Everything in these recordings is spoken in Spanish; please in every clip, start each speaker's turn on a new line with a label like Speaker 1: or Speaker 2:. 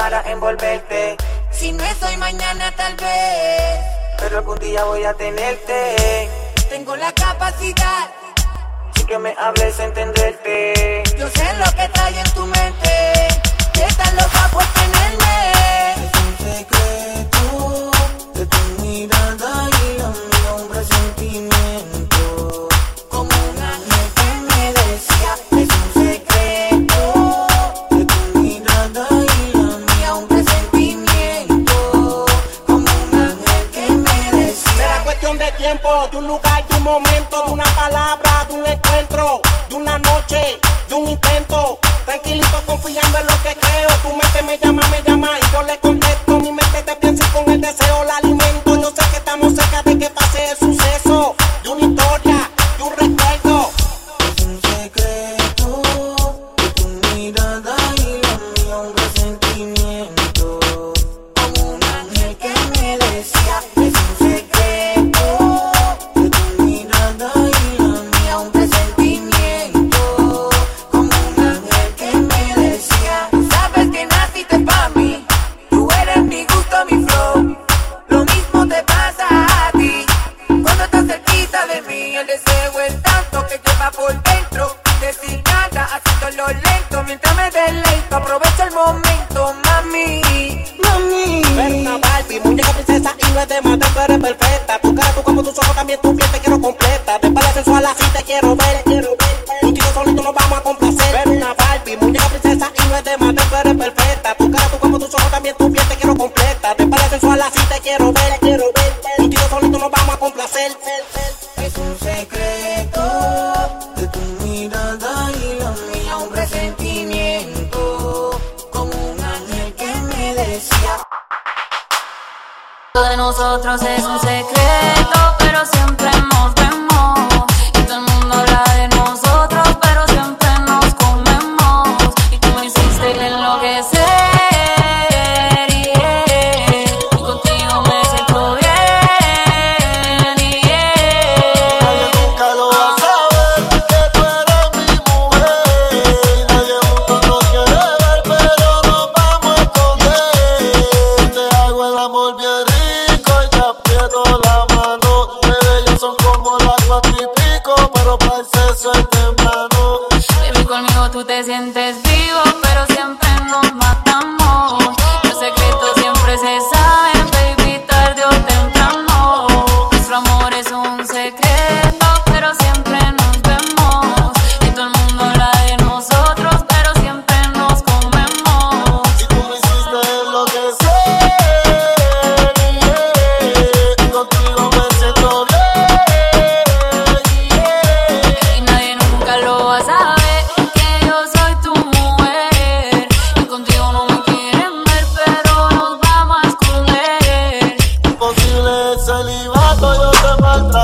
Speaker 1: para envolverte? Si no es hoy, mañana tal vez. Pero algún día voy a tenerte. Tengo la capacidad. Sin que me hables, entenderte. Yo sé lo que trae en tu mente. Que están loca por tenerme. De un
Speaker 2: lugar, de un momento, de una palabra, de un encuentro, de una noche, de un intento. Tranquilito, confiando en lo que creo. Tu mente me llama, me llama y yo le contesto. Mi mente te piensa y con el deseo la alimento. Yo sé que estamos cerca de que pase el Barbie, muñeca princesa y no es de matar, tú eres perfecta. Tu cara, tu como tus ojos, también tu piel te quiero completa. De espalda sensual así te quiero ver, quiero ver. Tu tiro solito nos vamos a complacer. Ver una Barbie, muñeca princesa y no es de matar, tú eres perfecta. Tu cara, tu como tus ojos, también tu piel te quiero completa. De espalda sensual así te quiero ver. Tu tiro solito nos vamos a complacer.
Speaker 1: De
Speaker 3: nosotros es un secreto, pero siempre nos vemos. Y todo el mundo habla de nosotros, pero siempre nos comemos. Y tú me hiciste enloquecer.
Speaker 4: El sexo es temprano.
Speaker 3: Baby, conmigo tú te sientes vivo,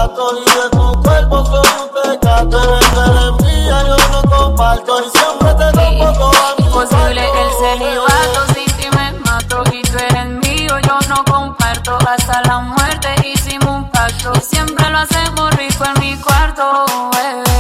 Speaker 4: maltrato y de tu cuerpo soy un pecado. Eres, eres mía, yo no comparto y siempre te toco toda mi
Speaker 3: Imposible el celibato, sin ti me mato y tú eres mío, yo no comparto hasta la muerte hicimos un pacto, siempre lo hacemos rico en mi cuarto, bebé.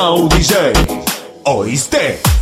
Speaker 5: Now DJ, ¿oíste?